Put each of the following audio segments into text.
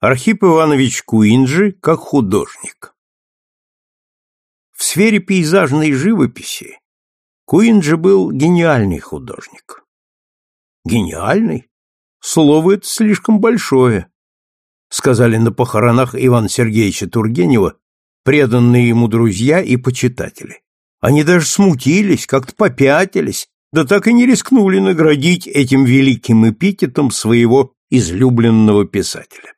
Архип Иванович Куинджи как художник. В сфере пейзажной живописи Куинджи был гениальный художник. Гениальный? Слово это слишком большое, сказали на похоронах Ивана Сергеевича Тургенева преданные ему друзья и почитатели. Они даже смутились, как-то попятились, да так и не рискнули наградить этим великим эпитетом своего излюбленного писателя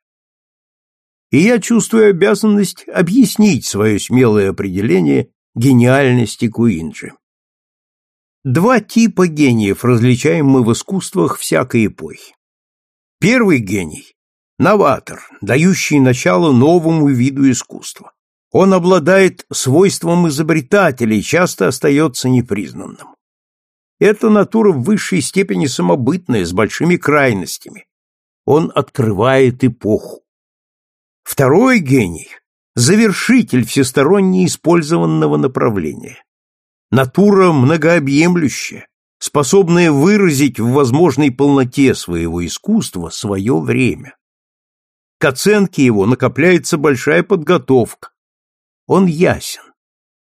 и я чувствую обязанность объяснить свое смелое определение гениальности Куинджи. Два типа гениев различаем мы в искусствах всякой эпохи. Первый гений – новатор, дающий начало новому виду искусства. Он обладает свойством изобретателя и часто остается непризнанным. Это натура в высшей степени самобытная, с большими крайностями. Он открывает эпоху. Второй гений – завершитель всесторонне использованного направления. Натура многообъемлющая, способная выразить в возможной полноте своего искусства свое время. К оценке его накопляется большая подготовка. Он ясен.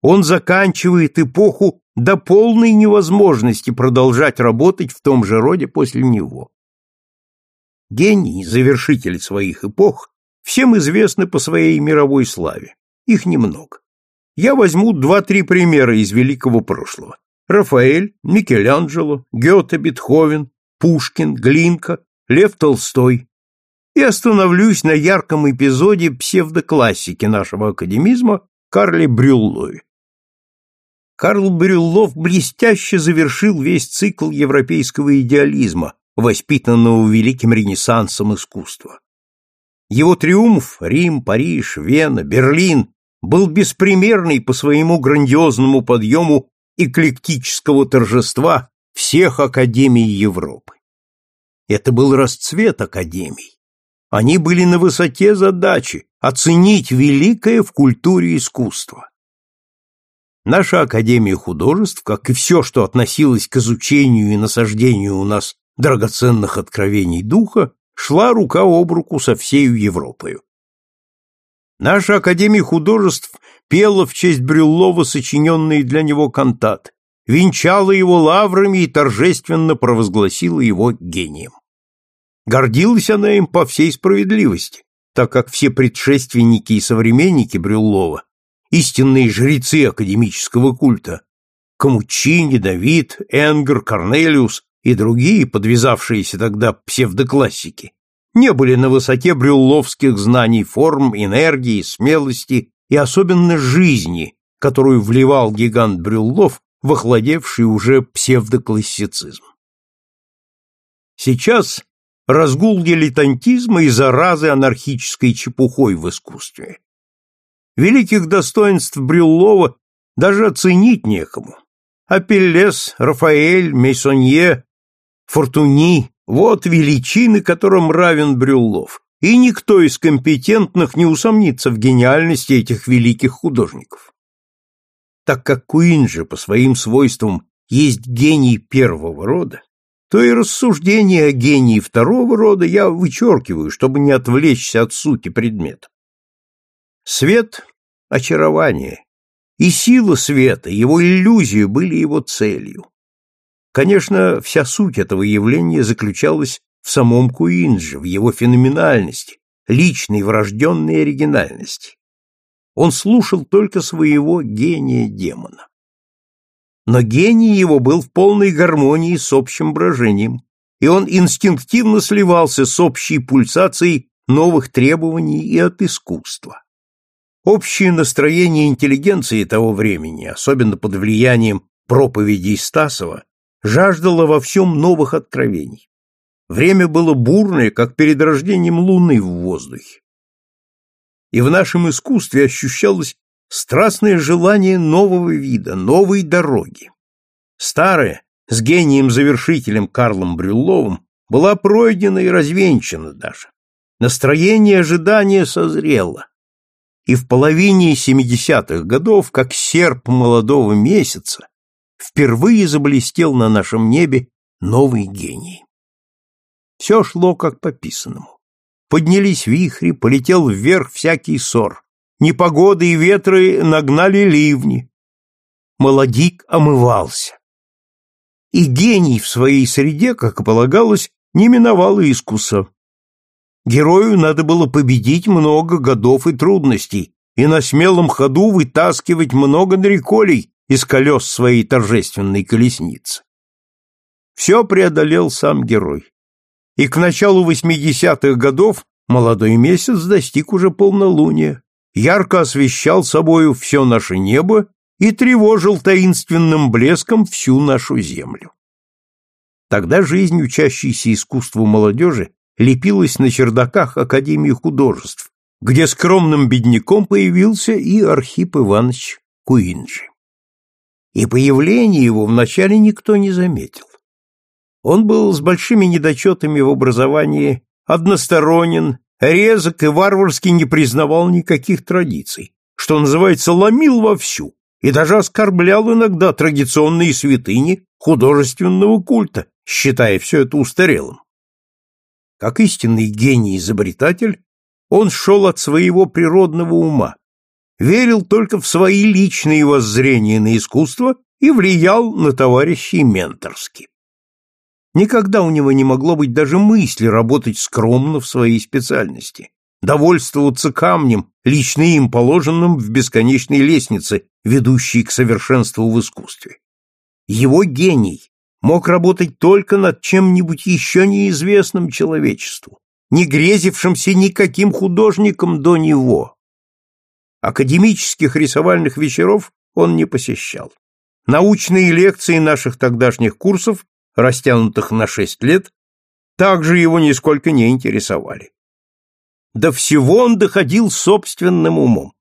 Он заканчивает эпоху до полной невозможности продолжать работать в том же роде после него. Гений, завершитель своих эпох, всем известны по своей мировой славе. Их немного. Я возьму два-три примера из великого прошлого. Рафаэль, Микеланджело, Гёте, Бетховен, Пушкин, Глинка, Лев Толстой. И остановлюсь на ярком эпизоде псевдоклассики нашего академизма Карле Брюллове. Карл Брюллов блестяще завершил весь цикл европейского идеализма, воспитанного великим ренессансом искусства. Его триумф Рим, Париж, Вена, Берлин был беспримерный по своему грандиозному подъему эклектического торжества всех академий Европы. Это был расцвет академий. Они были на высоте задачи оценить великое в культуре искусства. Наша Академия художеств, как и все, что относилось к изучению и насаждению у нас драгоценных откровений духа, шла рука об руку со всею Европою. Наша Академия художеств пела в честь Брюллова сочиненные для него кантаты, венчала его лаврами и торжественно провозгласила его гением. Гордилась она им по всей справедливости, так как все предшественники и современники Брюллова, истинные жрецы академического культа, Камучини, Давид, Энгер, Корнелиус и другие, подвязавшиеся тогда псевдоклассики, не были на высоте брюлловских знаний форм, энергии, смелости и особенно жизни, которую вливал гигант Брюллов в охладевший уже псевдоклассицизм. Сейчас разгул дилетантизма и заразы анархической чепухой в искусстве. Великих достоинств Брюллова даже оценить некому. Апеллес, Рафаэль, Мейсонье Фортуни – вот величины, которым равен Брюллов, и никто из компетентных не усомнится в гениальности этих великих художников. Так как Куинджи по своим свойствам есть гений первого рода, то и рассуждения о гении второго рода я вычеркиваю, чтобы не отвлечься от сути предмета. Свет — очарование, и сила света, его иллюзия были его целью. Конечно, вся суть этого явления заключалась в самом Куинджи, в его феноменальности, личной врожденной оригинальности. Он слушал только своего гения-демона. Но гений его был в полной гармонии с общим брожением, и он инстинктивно сливался с общей пульсацией новых требований и от искусства. Общее настроение интеллигенции того времени, особенно под влиянием проповедей Стасова, жаждала во всем новых откровений. Время было бурное, как перед рождением Луны в воздухе. И в нашем искусстве ощущалось страстное желание нового вида, новой дороги. Старая, с гением-завершителем Карлом Брюлловым, была пройдена и развенчана даже. Настроение ожидания созрело. И в половине 70-х годов, как серп молодого месяца, впервые заблестел на нашем небе новый гений. Все шло как по писанному. поднялись вихри, полетел вверх всякий ссор. Непогоды и ветры нагнали ливни. Молодик омывался. И гений в своей среде, как и полагалось, не миновал искуса. Герою надо было победить много годов и трудностей и на смелом ходу вытаскивать много дреколей из колес своей торжественной колесницы. Все преодолел сам герой. И к началу восьмидесятых годов молодой месяц достиг уже полнолуния, ярко освещал собою все наше небо и тревожил таинственным блеском всю нашу землю. Тогда жизнь учащейся искусству молодежи лепилась на чердаках Академии художеств, где скромным бедняком появился и Архип Иванович Куинджи. И появление его вначале никто не заметил. Он был с большими недочетами в образовании, односторонен, резок и варварски не признавал никаких традиций, что называется, ломил вовсю и даже оскорблял иногда традиционные святыни художественного культа, считая все это устарелым. Как истинный гений-изобретатель, он шел от своего природного ума, верил только в свои личные воззрения на искусство и влиял на товарищей менторски. Никогда у него не могло быть даже мысли работать скромно в своей специальности, довольствоваться камнем, лично им положенным в бесконечной лестнице, ведущей к совершенству в искусстве. Его гений мог работать только над чем-нибудь еще неизвестным человечеству, не грезившимся никаким художником до него. Академических рисовальных вечеров он не посещал. Научные лекции наших тогдашних курсов, растянутых на шесть лет, также его нисколько не интересовали. До всего он доходил собственным умом,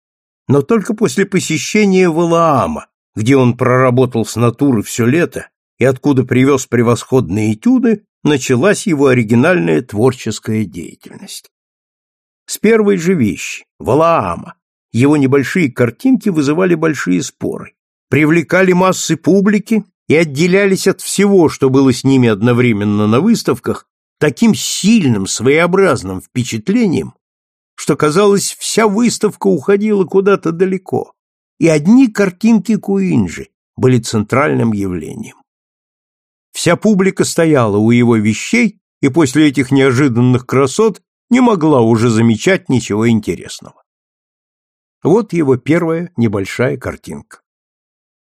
но только после посещения Валаама, где он проработал с натуры все лето и откуда привез превосходные этюды, началась его оригинальная творческая деятельность. С первой же вещи, Валаама, его небольшие картинки вызывали большие споры, привлекали массы публики и отделялись от всего, что было с ними одновременно на выставках, таким сильным, своеобразным впечатлением, что, казалось, вся выставка уходила куда-то далеко, и одни картинки Куинджи были центральным явлением. Вся публика стояла у его вещей и после этих неожиданных красот не могла уже замечать ничего интересного. Вот его первая небольшая картинка.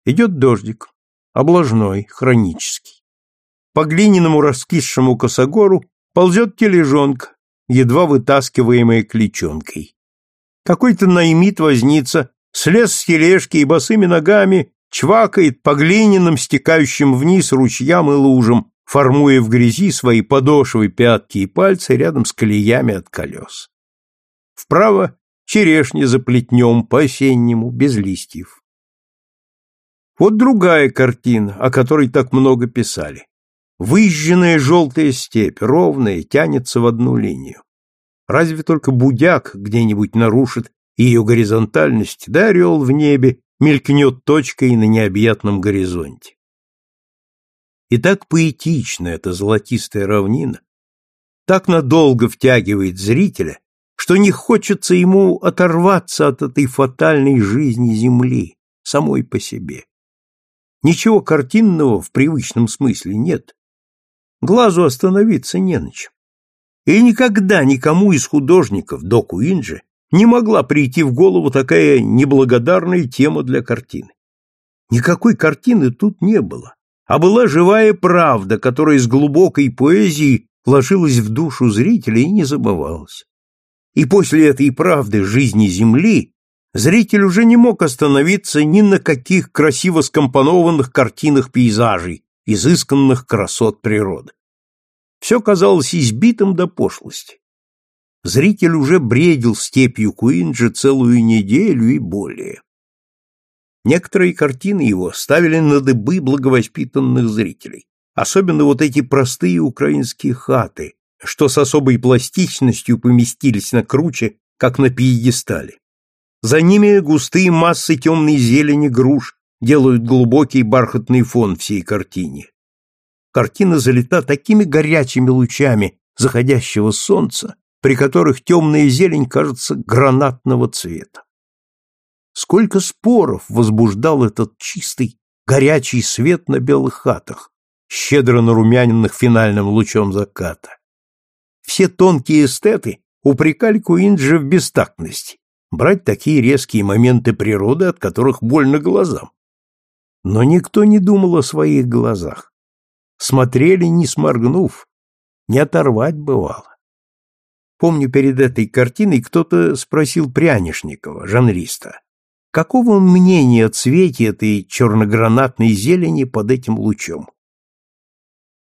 Идет дождик, облажной, хронический. По глиняному раскисшему косогору ползет тележонка, едва вытаскиваемая кличонкой. Какой-то наймит возница, слез с тележки и босыми ногами чвакает по глиняным, стекающим вниз ручьям и лужам, формуя в грязи свои подошвы, пятки и пальцы рядом с колеями от колес. Вправо черешни за плетнем по-осеннему, без листьев. Вот другая картина, о которой так много писали. Выжженная желтая степь, ровная, тянется в одну линию. Разве только будяк где-нибудь нарушит ее горизонтальность, да орел в небе мелькнет точкой на необъятном горизонте. И так поэтична эта золотистая равнина, так надолго втягивает зрителя, что не хочется ему оторваться от этой фатальной жизни Земли, самой по себе. Ничего картинного в привычном смысле нет. Глазу остановиться не на чем. И никогда никому из художников до Куинджи не могла прийти в голову такая неблагодарная тема для картины. Никакой картины тут не было, а была живая правда, которая с глубокой поэзией ложилась в душу зрителя и не забывалась. И после этой правды жизни Земли зритель уже не мог остановиться ни на каких красиво скомпонованных картинах пейзажей, изысканных красот природы. Все казалось избитым до пошлости. Зритель уже бредил степью Куинджи целую неделю и более. Некоторые картины его ставили на дыбы благовоспитанных зрителей, особенно вот эти простые украинские хаты, что с особой пластичностью поместились на круче, как на пьедестале. За ними густые массы темной зелени груш делают глубокий бархатный фон всей картине. Картина залита такими горячими лучами заходящего солнца, при которых темная зелень кажется гранатного цвета. Сколько споров возбуждал этот чистый, горячий свет на белых хатах, щедро нарумяненных финальным лучом заката. Все тонкие эстеты упрекали Куинджа в бестактности, брать такие резкие моменты природы, от которых больно глазам. Но никто не думал о своих глазах. Смотрели, не сморгнув, не оторвать бывало. Помню, перед этой картиной кто-то спросил Прянишникова, жанриста, какого он мнения о цвете этой черногранатной зелени под этим лучом.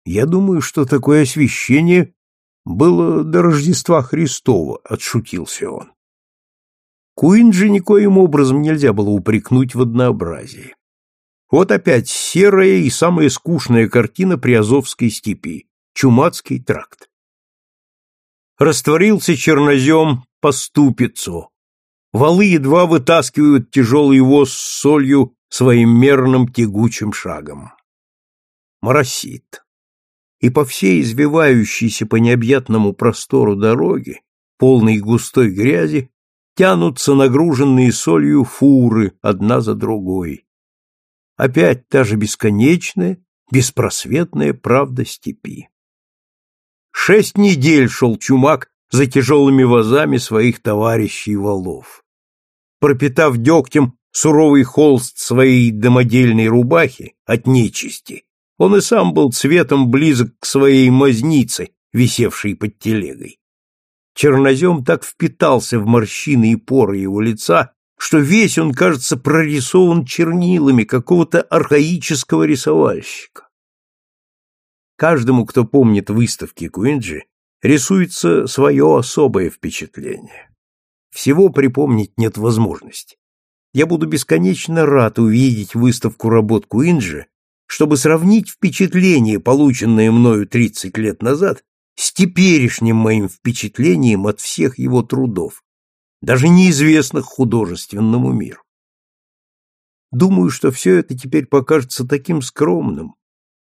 Я думаю, что такое освещение было до Рождества Христова, отшутился он. Куинджи никоим образом нельзя было упрекнуть в однообразии. Вот опять серая и самая скучная картина Приазовской степи — Чумацкий тракт растворился чернозем по ступицу. Валы едва вытаскивают тяжелый воз с солью своим мерным тягучим шагом. Моросит. И по всей извивающейся по необъятному простору дороги, полной густой грязи, тянутся нагруженные солью фуры одна за другой. Опять та же бесконечная, беспросветная правда степи. Шесть недель шел Чумак за тяжелыми вазами своих товарищей валов. Пропитав дегтем суровый холст своей домодельной рубахи от нечисти, он и сам был цветом близок к своей мазнице, висевшей под телегой. Чернозем так впитался в морщины и поры его лица, что весь он, кажется, прорисован чернилами какого-то архаического рисовальщика. Каждому, кто помнит выставки Куинджи, рисуется свое особое впечатление. Всего припомнить нет возможности. Я буду бесконечно рад увидеть выставку работ Куинджи, чтобы сравнить впечатление, полученное мною 30 лет назад, с теперешним моим впечатлением от всех его трудов, даже неизвестных художественному миру. Думаю, что все это теперь покажется таким скромным,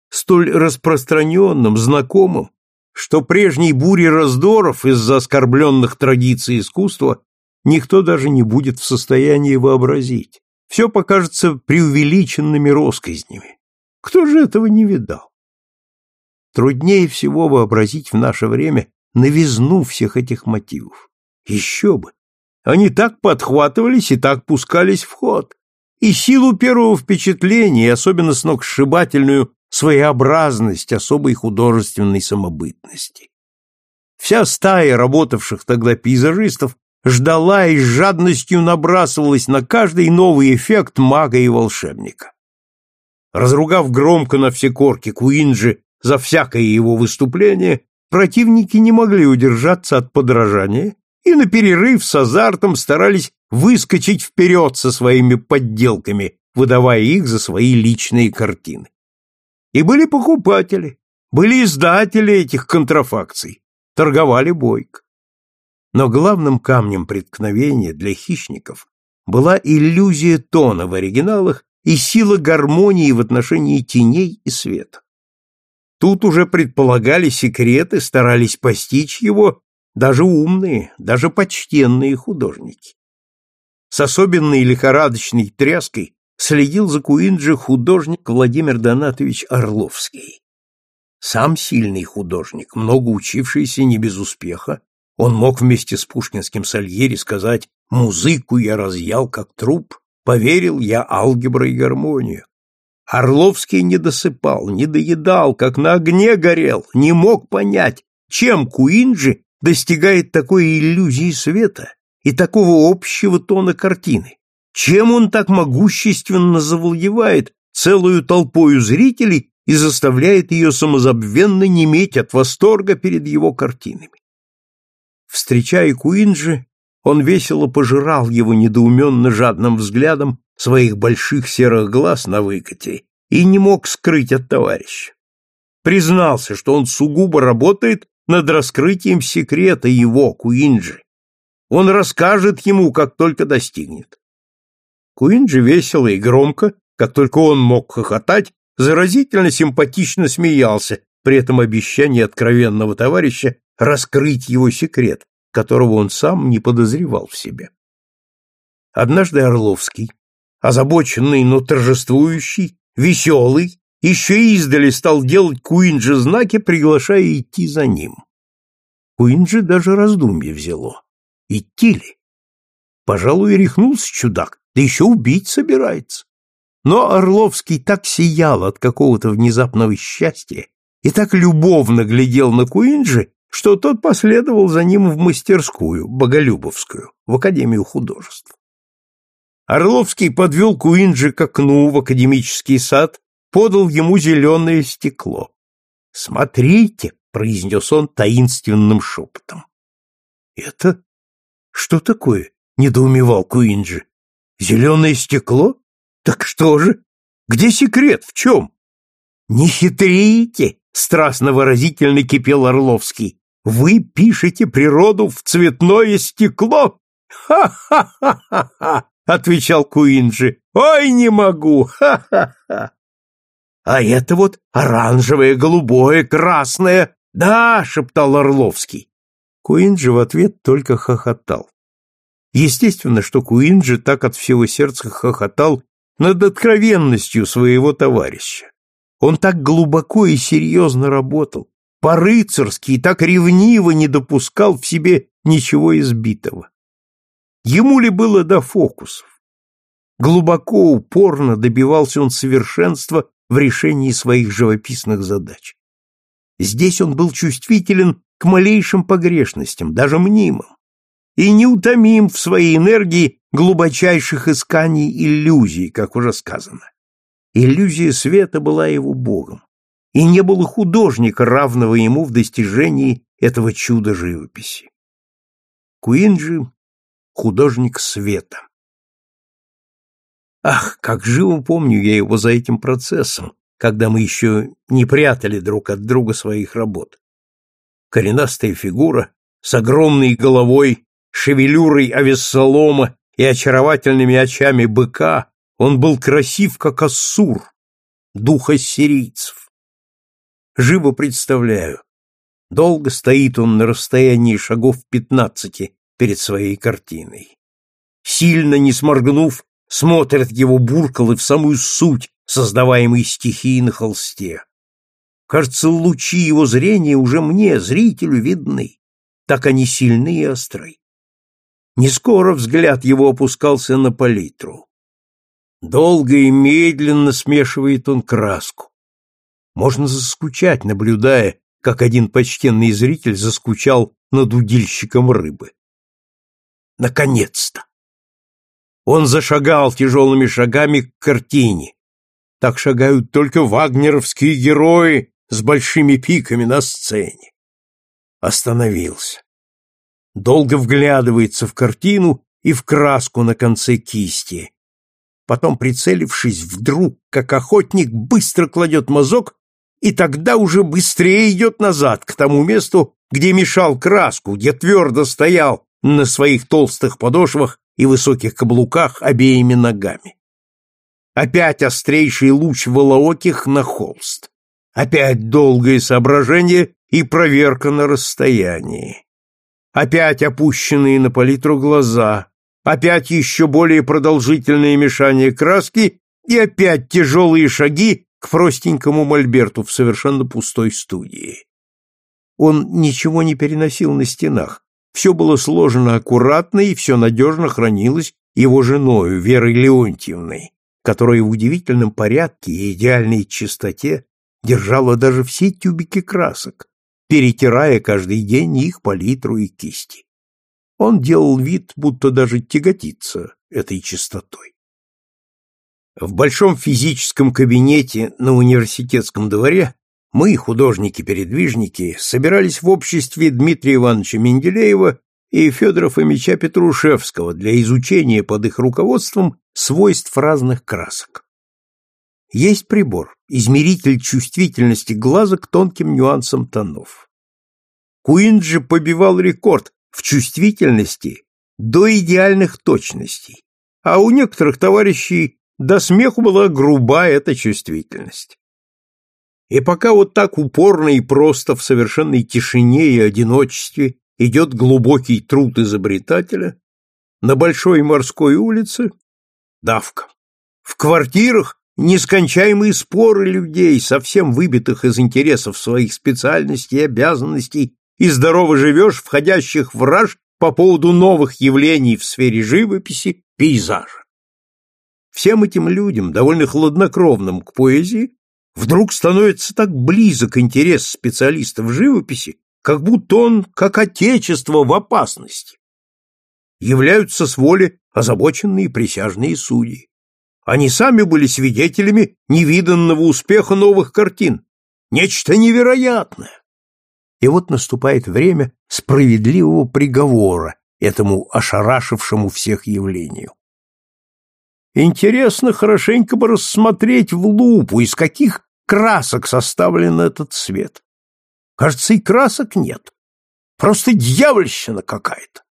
столь распространенным, знакомым, что прежней бури раздоров из-за оскорбленных традиций искусства никто даже не будет в состоянии вообразить. Все покажется преувеличенными росказнями. Кто же этого не видал? Труднее всего вообразить в наше время новизну всех этих мотивов. Еще бы! Они так подхватывались и так пускались в ход. И силу первого впечатления, особенно сногсшибательную своеобразность особой художественной самобытности. Вся стая работавших тогда пейзажистов ждала и с жадностью набрасывалась на каждый новый эффект мага и волшебника. Разругав громко на все корки Куинджи за всякое его выступление, противники не могли удержаться от подражания и на перерыв с азартом старались выскочить вперед со своими подделками, выдавая их за свои личные картины. И были покупатели, были издатели этих контрафакций, торговали бойко. Но главным камнем преткновения для хищников была иллюзия тона в оригиналах и сила гармонии в отношении теней и света. Тут уже предполагали секреты, старались постичь его даже умные, даже почтенные художники. С особенной лихорадочной тряской следил за Куинджи художник Владимир Донатович Орловский. Сам сильный художник, много учившийся не без успеха, он мог вместе с пушкинским Сальери сказать «Музыку я разъял как труп, поверил я алгебра и гармонию». Орловский не досыпал, не доедал, как на огне горел, не мог понять, чем Куинджи достигает такой иллюзии света и такого общего тона картины. Чем он так могущественно завладевает целую толпою зрителей и заставляет ее самозабвенно неметь от восторга перед его картинами? Встречая Куинджи, он весело пожирал его недоуменно жадным взглядом своих больших серых глаз на выкате и не мог скрыть от товарища. Признался, что он сугубо работает над раскрытием секрета его, Куинджи. Он расскажет ему, как только достигнет. Куинджи весело и громко, как только он мог хохотать, заразительно симпатично смеялся при этом обещании откровенного товарища раскрыть его секрет, которого он сам не подозревал в себе. Однажды Орловский, озабоченный, но торжествующий, веселый, еще издали стал делать Куинджи знаки, приглашая идти за ним. Куинджи даже раздумье взяло. Идти ли? Пожалуй, рехнулся чудак, да еще убить собирается. Но Орловский так сиял от какого-то внезапного счастья и так любовно глядел на Куинджи, что тот последовал за ним в мастерскую, Боголюбовскую, в Академию художеств. Орловский подвел Куинджи к окну в академический сад, подал ему зеленое стекло. «Смотрите!» — произнес он таинственным шепотом. «Это что такое?» — недоумевал Куинджи. «Зеленое стекло? Так что же? Где секрет? В чем?» «Не хитрите!» — страстно выразительно кипел Орловский. «Вы пишете природу в цветное стекло?» «Ха-ха-ха-ха-ха!» — отвечал Куинджи. «Ой, не могу! Ха-ха-ха!» «А это вот оранжевое, голубое, красное!» «Да!» — шептал Орловский. Куинджи в ответ только хохотал. Естественно, что Куинджи так от всего сердца хохотал над откровенностью своего товарища. Он так глубоко и серьезно работал, по-рыцарски и так ревниво не допускал в себе ничего избитого. Ему ли было до фокусов? Глубоко, упорно добивался он совершенства в решении своих живописных задач. Здесь он был чувствителен к малейшим погрешностям, даже мнимым, и неутомим в своей энергии глубочайших исканий иллюзий, как уже сказано. Иллюзия света была его богом, и не было художника, равного ему в достижении этого чуда живописи. Куинджи — художник света. Ах, как живо помню я его за этим процессом, когда мы еще не прятали друг от друга своих работ. Коренастая фигура с огромной головой, шевелюрой овессолома и очаровательными очами быка, он был красив, как Ассур, дух ассирийцев. Живо представляю, долго стоит он на расстоянии шагов пятнадцати перед своей картиной. Сильно не сморгнув, смотрят его буркалы в самую суть создаваемой стихии на холсте. Кажется, лучи его зрения уже мне, зрителю, видны. Так они сильны и остры. Не скоро взгляд его опускался на палитру. Долго и медленно смешивает он краску. Можно заскучать, наблюдая, как один почтенный зритель заскучал над удильщиком рыбы. Наконец-то! Он зашагал тяжелыми шагами к картине. Так шагают только вагнеровские герои с большими пиками на сцене. Остановился. Долго вглядывается в картину и в краску на конце кисти. Потом, прицелившись, вдруг, как охотник, быстро кладет мазок и тогда уже быстрее идет назад, к тому месту, где мешал краску, где твердо стоял на своих толстых подошвах и высоких каблуках обеими ногами. Опять острейший луч волооких на холст. Опять долгое соображение и проверка на расстоянии. Опять опущенные на палитру глаза. Опять еще более продолжительное мешание краски и опять тяжелые шаги к простенькому мольберту в совершенно пустой студии. Он ничего не переносил на стенах, все было сложено аккуратно и все надежно хранилось его женою Верой Леонтьевной, которая в удивительном порядке и идеальной чистоте держала даже все тюбики красок, перетирая каждый день их палитру и кисти. Он делал вид, будто даже тяготится этой чистотой. В большом физическом кабинете на университетском дворе мы, художники-передвижники, собирались в обществе Дмитрия Ивановича Менделеева и Федора Фомича Петрушевского для изучения под их руководством свойств разных красок. Есть прибор, измеритель чувствительности глаза к тонким нюансам тонов. Куинджи побивал рекорд в чувствительности до идеальных точностей, а у некоторых товарищей до смеху была груба эта чувствительность. И пока вот так упорно и просто в совершенной тишине и одиночестве идет глубокий труд изобретателя, на Большой морской улице — давка. В квартирах нескончаемые споры людей, совсем выбитых из интересов своих специальностей и обязанностей, и здорово живешь, входящих в раж по поводу новых явлений в сфере живописи, пейзажа. Всем этим людям, довольно хладнокровным к поэзии, вдруг становится так близок интерес специалистов живописи, как будто он, как отечество, в опасности. Являются с воли озабоченные присяжные судьи. Они сами были свидетелями невиданного успеха новых картин. Нечто невероятное. И вот наступает время справедливого приговора этому ошарашившему всех явлению. Интересно хорошенько бы рассмотреть в лупу, из каких красок составлен этот свет. Кажется, и красок нет. Просто дьявольщина какая-то.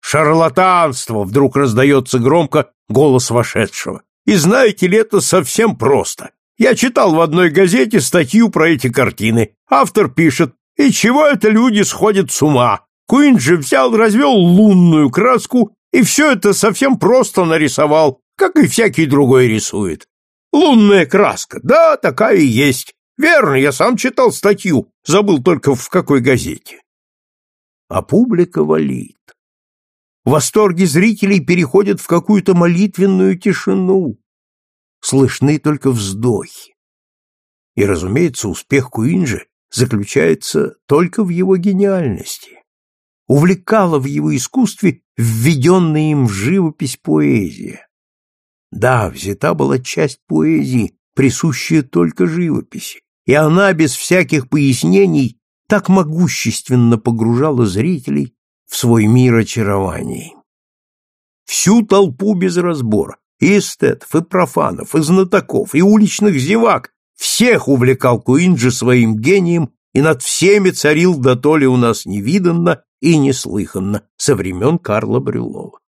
Шарлатанство! Вдруг раздается громко голос вошедшего. И знаете ли, это совсем просто. Я читал в одной газете статью про эти картины. Автор пишет, и чего это люди сходят с ума? Куин же взял, развел лунную краску и все это совсем просто нарисовал, как и всякий другой рисует. Лунная краска, да, такая и есть. Верно, я сам читал статью, забыл только в какой газете. А публика валит. Восторги зрителей переходят в какую-то молитвенную тишину. Слышны только вздохи. И, разумеется, успех Куинджи заключается только в его гениальности. Увлекала в его искусстве введенная им в живопись поэзия. Да, взята была часть поэзии, присущая только живописи, и она без всяких пояснений так могущественно погружала зрителей в свой мир очарований. Всю толпу без разбора, и эстетов, и профанов, и знатоков, и уличных зевак, всех увлекал Куинджи своим гением и над всеми царил да то ли у нас невиданно и неслыханно со времен Карла Брюлова.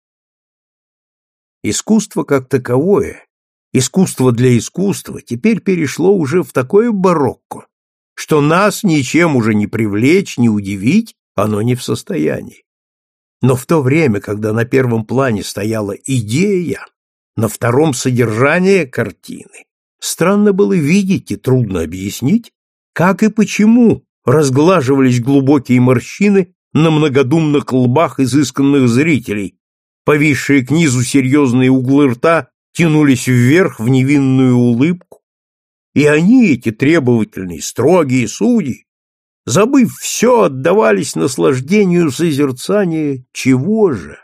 Искусство как таковое, искусство для искусства, теперь перешло уже в такое барокко, что нас ничем уже не привлечь, не удивить оно не в состоянии. Но в то время, когда на первом плане стояла идея, на втором содержание картины, странно было видеть и трудно объяснить, как и почему разглаживались глубокие морщины на многодумных лбах изысканных зрителей, повисшие к низу серьезные углы рта тянулись вверх в невинную улыбку, и они, эти требовательные, строгие судьи, забыв все, отдавались наслаждению созерцания чего же?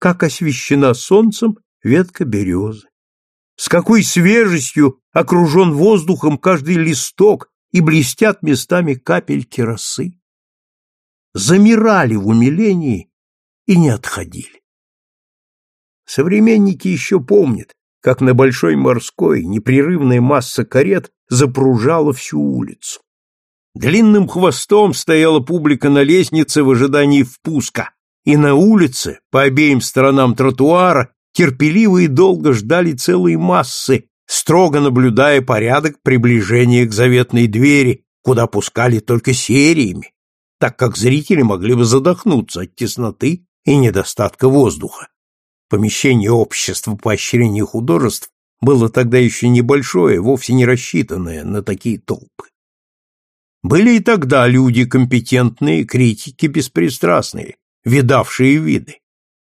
Как освещена солнцем ветка березы, с какой свежестью окружен воздухом каждый листок и блестят местами капельки росы. Замирали в умилении и не отходили. Современники еще помнят, как на Большой морской непрерывная масса карет запружала всю улицу. Длинным хвостом стояла публика на лестнице в ожидании впуска, и на улице, по обеим сторонам тротуара, терпеливо и долго ждали целые массы, строго наблюдая порядок приближения к заветной двери, куда пускали только сериями, так как зрители могли бы задохнуться от тесноты и недостатка воздуха. Помещение общества поощрения художеств было тогда еще небольшое, вовсе не рассчитанное на такие толпы. Были и тогда люди компетентные, критики беспристрастные, видавшие виды.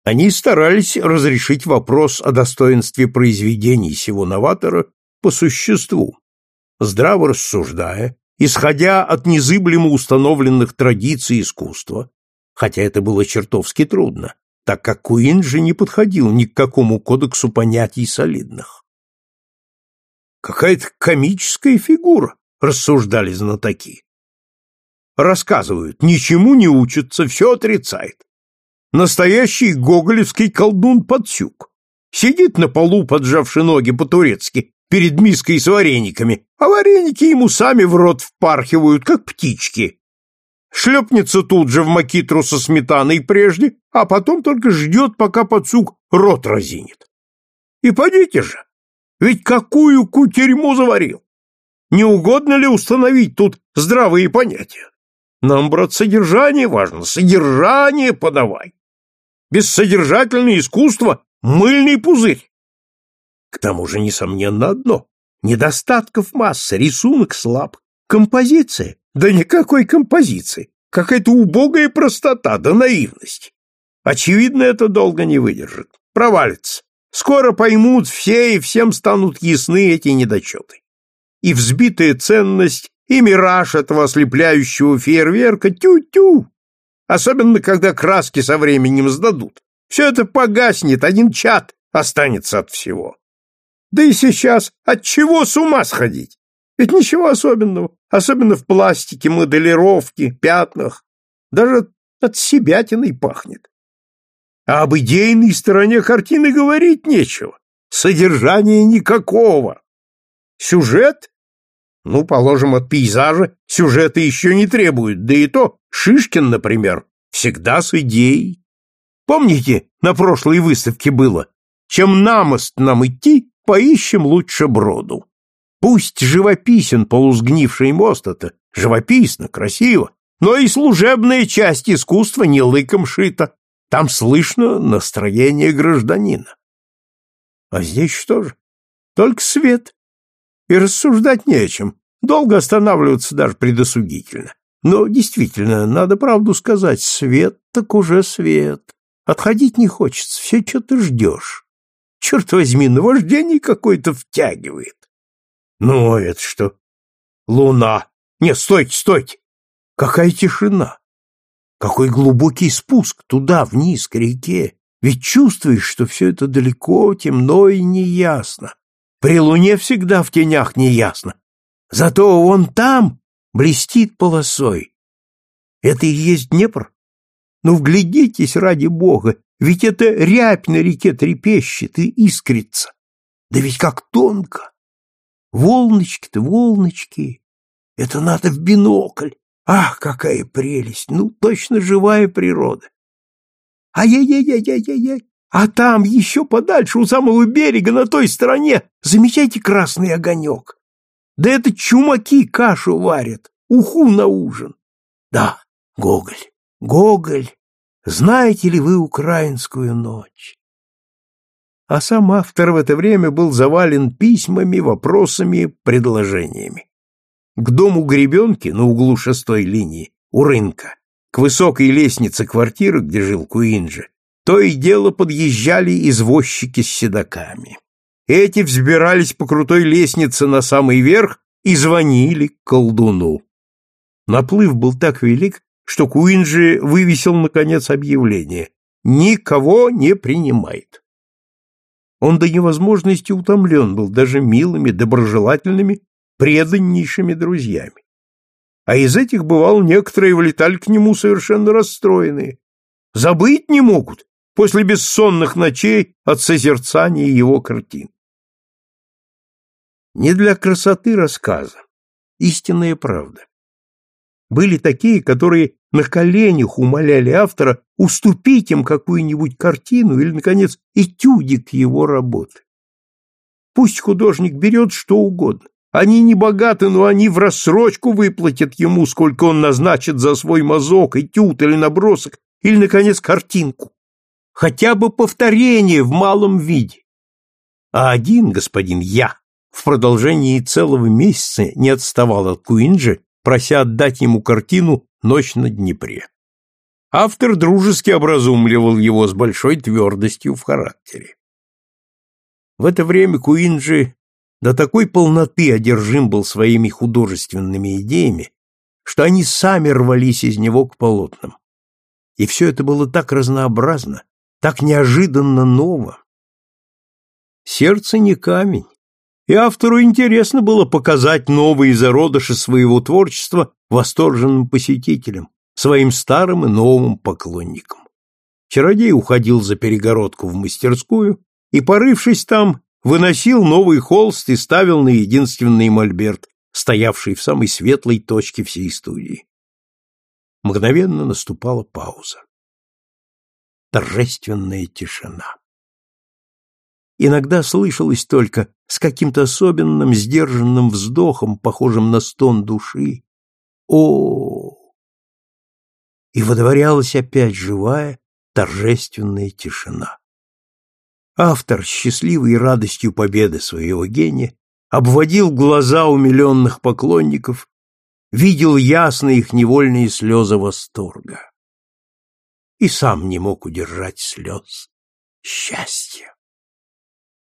Они старались разрешить вопрос о достоинстве произведений сего новатора по существу, здраво рассуждая, исходя от незыблемо установленных традиций искусства, хотя это было чертовски трудно, так как Куин же не подходил ни к какому кодексу понятий солидных. Какая-то комическая фигура, рассуждали знатоки. Рассказывают, ничему не учится, все отрицает. Настоящий гоголевский колдун-подсюк. Сидит на полу, поджавши ноги по-турецки, перед миской с варениками, а вареники ему сами в рот впархивают, как птички. Шлепнется тут же в макитру со сметаной прежде, а потом только ждет, пока подсук рот разинет. И подите же, ведь какую кутерьму заварил! Не угодно ли установить тут здравые понятия? Нам, брат, содержание важно, содержание подавай. Бессодержательное искусство — мыльный пузырь. К тому же, несомненно, одно — недостатков масса, рисунок слаб, композиция, да никакой композиции, какая-то убогая простота да наивность. Очевидно, это долго не выдержит, провалится. Скоро поймут все и всем станут ясны эти недочеты. И взбитая ценность, и мираж этого ослепляющего фейерверка тю-тю. Особенно, когда краски со временем сдадут. Все это погаснет, один чат останется от всего. Да и сейчас от чего с ума сходить? Ведь ничего особенного, особенно в пластике, моделировке, пятнах. Даже от себятиной пахнет. А об идейной стороне картины говорить нечего. Содержания никакого. Сюжет? Ну, положим, от пейзажа сюжета еще не требует, да и то Шишкин, например, всегда с идеей. Помните, на прошлой выставке было «Чем на мост нам идти, поищем лучше броду». Пусть живописен полузгнивший мост, это живописно, красиво, но и служебная часть искусства не лыком шита. Там слышно настроение гражданина. А здесь что же? Только свет. И рассуждать не о чем. Долго останавливаться даже предосудительно. Но действительно, надо правду сказать, свет так уже свет. Отходить не хочется, все что-то ждешь. Черт возьми, наваждение какое-то втягивает. Ну, это что? Луна. Нет, стойте, стойте. Какая тишина. Какой глубокий спуск туда, вниз, к реке. Ведь чувствуешь, что все это далеко, темно и неясно. При луне всегда в тенях неясно. Зато он там блестит полосой. Это и есть Днепр? Ну, вглядитесь ради бога, ведь это рябь на реке трепещет и искрится. Да ведь как тонко! Волночки-то, волночки! Это надо в бинокль. Ах, какая прелесть! Ну, точно живая природа. Ай-яй-яй-яй-яй-яй! А там, еще подальше, у самого берега, на той стороне, замечайте красный огонек. Да это чумаки кашу варят, уху на ужин. Да, Гоголь, Гоголь, знаете ли вы украинскую ночь? а сам автор в это время был завален письмами, вопросами, предложениями. К дому Гребенки на углу шестой линии, у рынка, к высокой лестнице квартиры, где жил Куинджи, то и дело подъезжали извозчики с седаками. Эти взбирались по крутой лестнице на самый верх и звонили колдуну. Наплыв был так велик, что Куинджи вывесил, наконец, объявление «Никого не принимает». Он до невозможности утомлен был даже милыми, доброжелательными, преданнейшими друзьями. А из этих, бывало, некоторые влетали к нему совершенно расстроенные. Забыть не могут после бессонных ночей от созерцания его картин. Не для красоты рассказа, истинная правда. Были такие, которые на коленях умоляли автора уступить им какую-нибудь картину или, наконец, этюдик его работы. Пусть художник берет что угодно. Они не богаты, но они в рассрочку выплатят ему, сколько он назначит за свой мазок, этюд или набросок, или, наконец, картинку. Хотя бы повторение в малом виде. А один, господин Я, в продолжении целого месяца не отставал от Куинджи, прося отдать ему картину «Ночь на Днепре». Автор дружески образумливал его с большой твердостью в характере. В это время Куинджи до такой полноты одержим был своими художественными идеями, что они сами рвались из него к полотнам. И все это было так разнообразно, так неожиданно ново. Сердце не камень, и автору интересно было показать новые зародыши своего творчества восторженным посетителям, своим старым и новым поклонникам. Чародей уходил за перегородку в мастерскую и, порывшись там, выносил новый холст и ставил на единственный мольберт, стоявший в самой светлой точке всей студии. Мгновенно наступала пауза. Торжественная тишина. Иногда слышалось только с каким-то особенным сдержанным вздохом, похожим на стон души. О, и водворялась опять живая, торжественная тишина. Автор, счастливый радостью победы своего гения, обводил глаза умиленных поклонников, видел ясно их невольные слезы восторга. И сам не мог удержать слез счастья.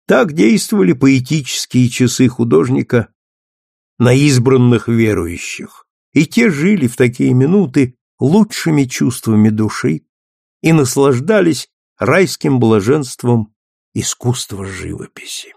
Так действовали поэтические часы художника на избранных верующих, и те жили в такие минуты лучшими чувствами души и наслаждались райским блаженством искусства живописи.